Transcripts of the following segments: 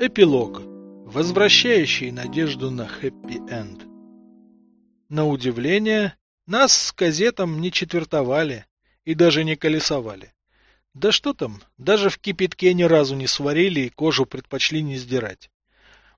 Эпилог, возвращающий надежду на хэппи-энд. На удивление, нас с газетом не четвертовали и даже не колесовали. Да что там, даже в кипятке ни разу не сварили и кожу предпочли не сдирать.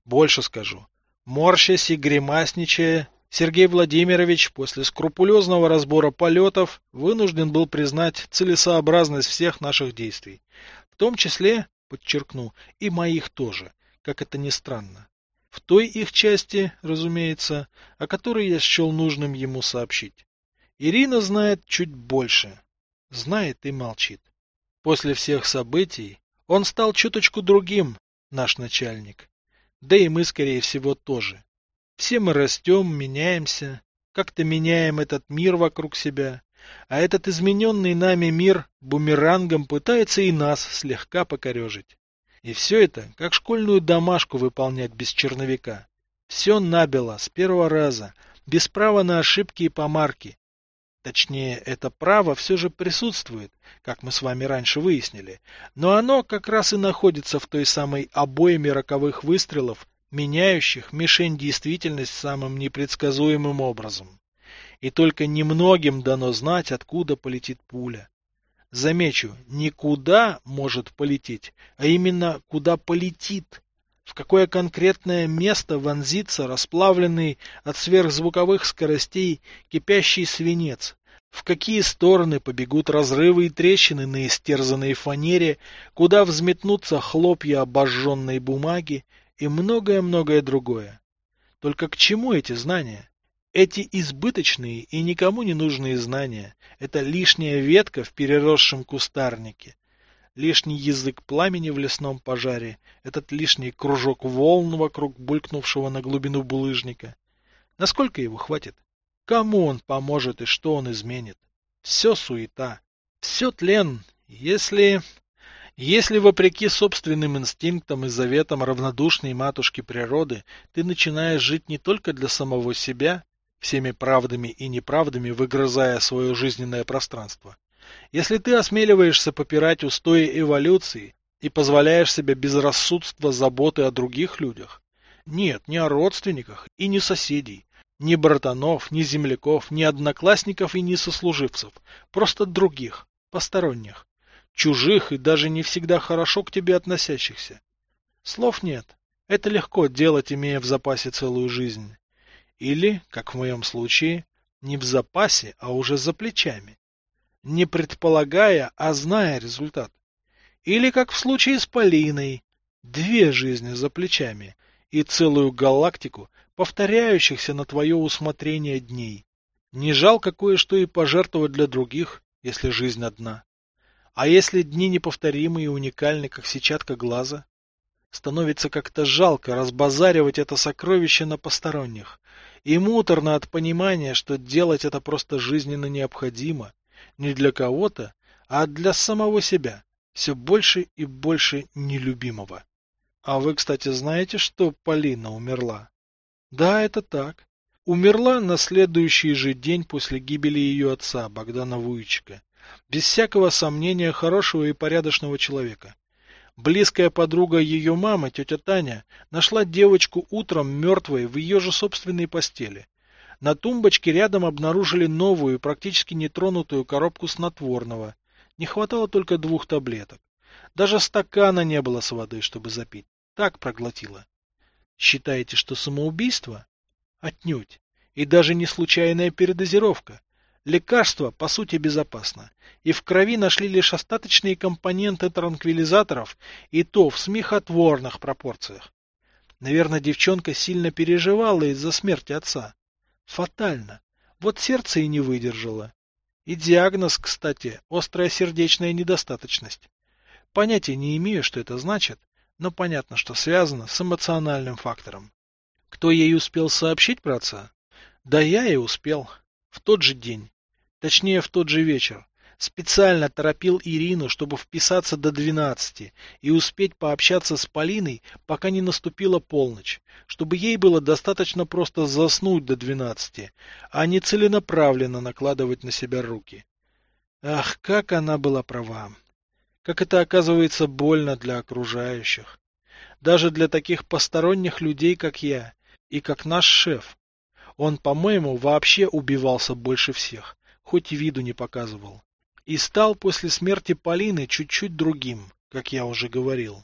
Больше скажу. Морщась и гримасничая, Сергей Владимирович после скрупулезного разбора полетов вынужден был признать целесообразность всех наших действий, в том числе подчеркну, и моих тоже, как это ни странно. В той их части, разумеется, о которой я счел нужным ему сообщить. Ирина знает чуть больше. Знает и молчит. После всех событий он стал чуточку другим, наш начальник. Да и мы, скорее всего, тоже. Все мы растем, меняемся, как-то меняем этот мир вокруг себя. А этот измененный нами мир бумерангом пытается и нас слегка покорежить. И все это, как школьную домашку выполнять без черновика. Все набело, с первого раза, без права на ошибки и помарки. Точнее, это право все же присутствует, как мы с вами раньше выяснили, но оно как раз и находится в той самой обоими роковых выстрелов, меняющих мишень действительность самым непредсказуемым образом и только немногим дано знать, откуда полетит пуля. Замечу, не куда может полететь, а именно куда полетит, в какое конкретное место вонзится расплавленный от сверхзвуковых скоростей кипящий свинец, в какие стороны побегут разрывы и трещины на истерзанной фанере, куда взметнутся хлопья обожженной бумаги и многое-многое другое. Только к чему эти знания? Эти избыточные и никому не нужные знания – это лишняя ветка в переросшем кустарнике, лишний язык пламени в лесном пожаре, этот лишний кружок волн вокруг булькнувшего на глубину булыжника. Насколько его хватит? Кому он поможет и что он изменит? Все суета, все тлен, если... Если, вопреки собственным инстинктам и заветам равнодушной матушки природы, ты начинаешь жить не только для самого себя, всеми правдами и неправдами выгрызая свое жизненное пространство. Если ты осмеливаешься попирать устои эволюции и позволяешь себе безрассудство заботы о других людях, нет, не о родственниках и не соседей, ни братанов, ни земляков, ни одноклассников и ни сослуживцев, просто других, посторонних, чужих и даже не всегда хорошо к тебе относящихся. Слов нет. Это легко делать, имея в запасе целую жизнь. Или, как в моем случае, не в запасе, а уже за плечами. Не предполагая, а зная результат. Или, как в случае с Полиной, две жизни за плечами и целую галактику повторяющихся на твое усмотрение дней. Не жалко кое-что и пожертвовать для других, если жизнь одна. А если дни неповторимы и уникальны, как сетчатка глаза? Становится как-то жалко разбазаривать это сокровище на посторонних, и муторно от понимания, что делать это просто жизненно необходимо, не для кого-то, а для самого себя, все больше и больше нелюбимого. А вы, кстати, знаете, что Полина умерла? Да, это так. Умерла на следующий же день после гибели ее отца, Богдана Вуйчика. Без всякого сомнения, хорошего и порядочного человека. Близкая подруга ее мамы, тетя Таня, нашла девочку утром мертвой в ее же собственной постели. На тумбочке рядом обнаружили новую, практически нетронутую коробку снотворного. Не хватало только двух таблеток. Даже стакана не было с водой, чтобы запить. Так проглотила. Считаете, что самоубийство? Отнюдь. И даже не случайная передозировка. Лекарство, по сути, безопасно, и в крови нашли лишь остаточные компоненты транквилизаторов, и то в смехотворных пропорциях. Наверное, девчонка сильно переживала из-за смерти отца. Фатально. Вот сердце и не выдержало. И диагноз, кстати, острая сердечная недостаточность. Понятия не имею, что это значит, но понятно, что связано с эмоциональным фактором. Кто ей успел сообщить про отца? Да я и успел. В тот же день. Точнее, в тот же вечер. Специально торопил Ирину, чтобы вписаться до двенадцати и успеть пообщаться с Полиной, пока не наступила полночь, чтобы ей было достаточно просто заснуть до двенадцати, а не целенаправленно накладывать на себя руки. Ах, как она была права! Как это оказывается больно для окружающих! Даже для таких посторонних людей, как я, и как наш шеф. Он, по-моему, вообще убивался больше всех, хоть виду не показывал. И стал после смерти Полины чуть-чуть другим, как я уже говорил.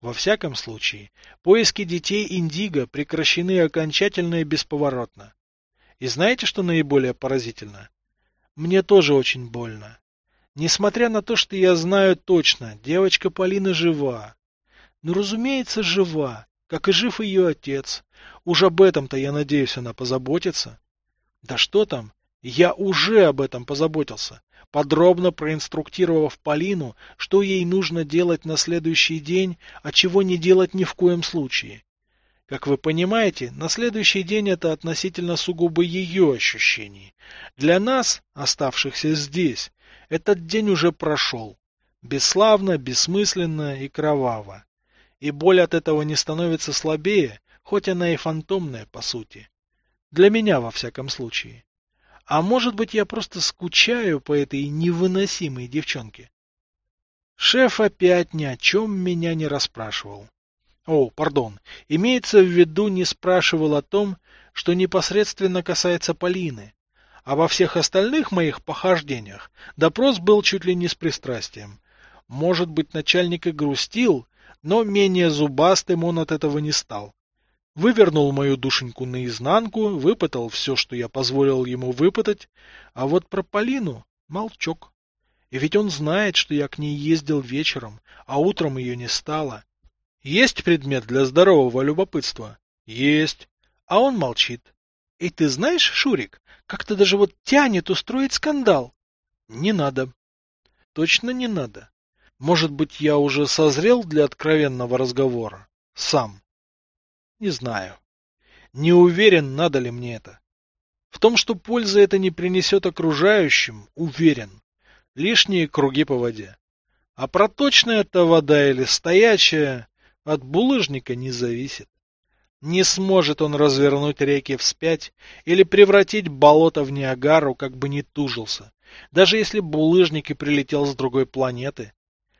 Во всяком случае, поиски детей Индиго прекращены окончательно и бесповоротно. И знаете, что наиболее поразительно? Мне тоже очень больно. Несмотря на то, что я знаю точно, девочка Полина жива. Ну, разумеется, жива, как и жив ее отец. Уж об этом-то, я надеюсь, она позаботится. Да что там, я уже об этом позаботился, подробно проинструктировав Полину, что ей нужно делать на следующий день, а чего не делать ни в коем случае. Как вы понимаете, на следующий день это относительно сугубо ее ощущений. Для нас, оставшихся здесь, этот день уже прошел. Бесславно, бессмысленно и кроваво. И боль от этого не становится слабее, хоть она и фантомная по сути. Для меня, во всяком случае. А может быть, я просто скучаю по этой невыносимой девчонке? Шеф опять ни о чем меня не расспрашивал. О, пардон, имеется в виду не спрашивал о том, что непосредственно касается Полины. А во всех остальных моих похождениях допрос был чуть ли не с пристрастием. Может быть, начальник и грустил, но менее зубастым он от этого не стал. Вывернул мою душеньку наизнанку, выпытал все, что я позволил ему выпытать, а вот про Полину молчок. И ведь он знает, что я к ней ездил вечером, а утром ее не стало. Есть предмет для здорового любопытства? Есть. А он молчит. И ты знаешь, Шурик, как-то даже вот тянет устроить скандал. Не надо. Точно не надо. Может быть, я уже созрел для откровенного разговора? Сам. Не знаю. Не уверен, надо ли мне это. В том, что пользы это не принесет окружающим, уверен. Лишние круги по воде. А проточная это вода или стоячая, от булыжника не зависит. Не сможет он развернуть реки вспять или превратить болото в Ниагару, как бы не тужился, даже если булыжник и прилетел с другой планеты.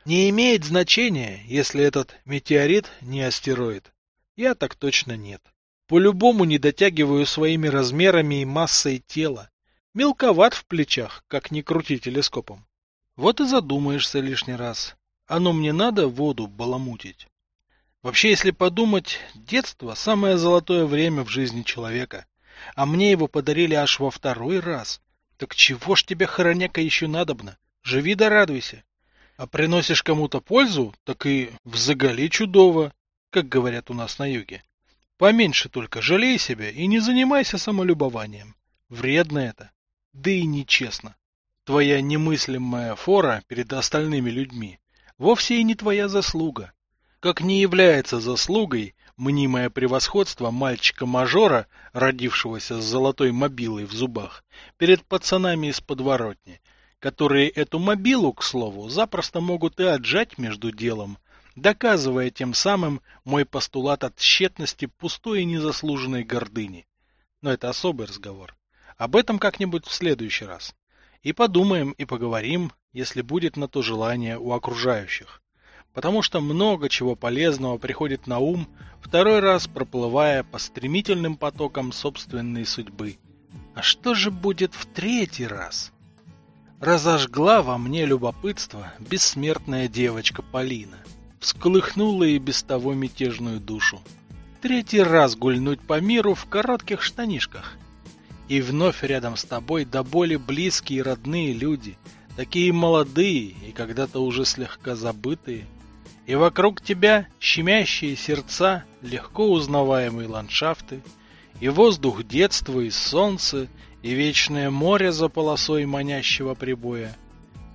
Не имеет значения, если этот метеорит не астероид. Я так точно нет. По-любому не дотягиваю своими размерами и массой тела. Мелковат в плечах, как ни крути телескопом. Вот и задумаешься лишний раз. Оно мне надо воду баламутить. Вообще, если подумать, детство – самое золотое время в жизни человека. А мне его подарили аж во второй раз. Так чего ж тебе, хороняка, еще надобно? Живи да радуйся. А приносишь кому-то пользу, так и взаголи чудово, как говорят у нас на юге. Поменьше только жалей себя и не занимайся самолюбованием. Вредно это. Да и нечестно. Твоя немыслимая фора перед остальными людьми вовсе и не твоя заслуга как не является заслугой мнимое превосходство мальчика-мажора, родившегося с золотой мобилой в зубах, перед пацанами из подворотни, которые эту мобилу, к слову, запросто могут и отжать между делом, доказывая тем самым мой постулат от тщетности пустой и незаслуженной гордыни. Но это особый разговор. Об этом как-нибудь в следующий раз. И подумаем, и поговорим, если будет на то желание у окружающих потому что много чего полезного приходит на ум, второй раз проплывая по стремительным потокам собственной судьбы. А что же будет в третий раз? Разожгла во мне любопытство бессмертная девочка Полина. Всколыхнула и без того мятежную душу. Третий раз гульнуть по миру в коротких штанишках. И вновь рядом с тобой до боли близкие и родные люди, такие молодые и когда-то уже слегка забытые, и вокруг тебя щемящие сердца, легко узнаваемые ландшафты, и воздух детства, и солнце, и вечное море за полосой манящего прибоя.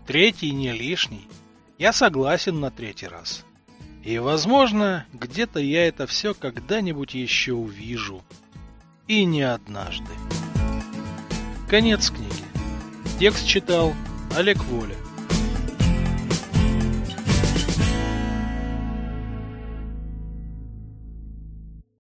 Третий не лишний. Я согласен на третий раз. И, возможно, где-то я это все когда-нибудь еще увижу. И не однажды. Конец книги. Текст читал Олег Воля.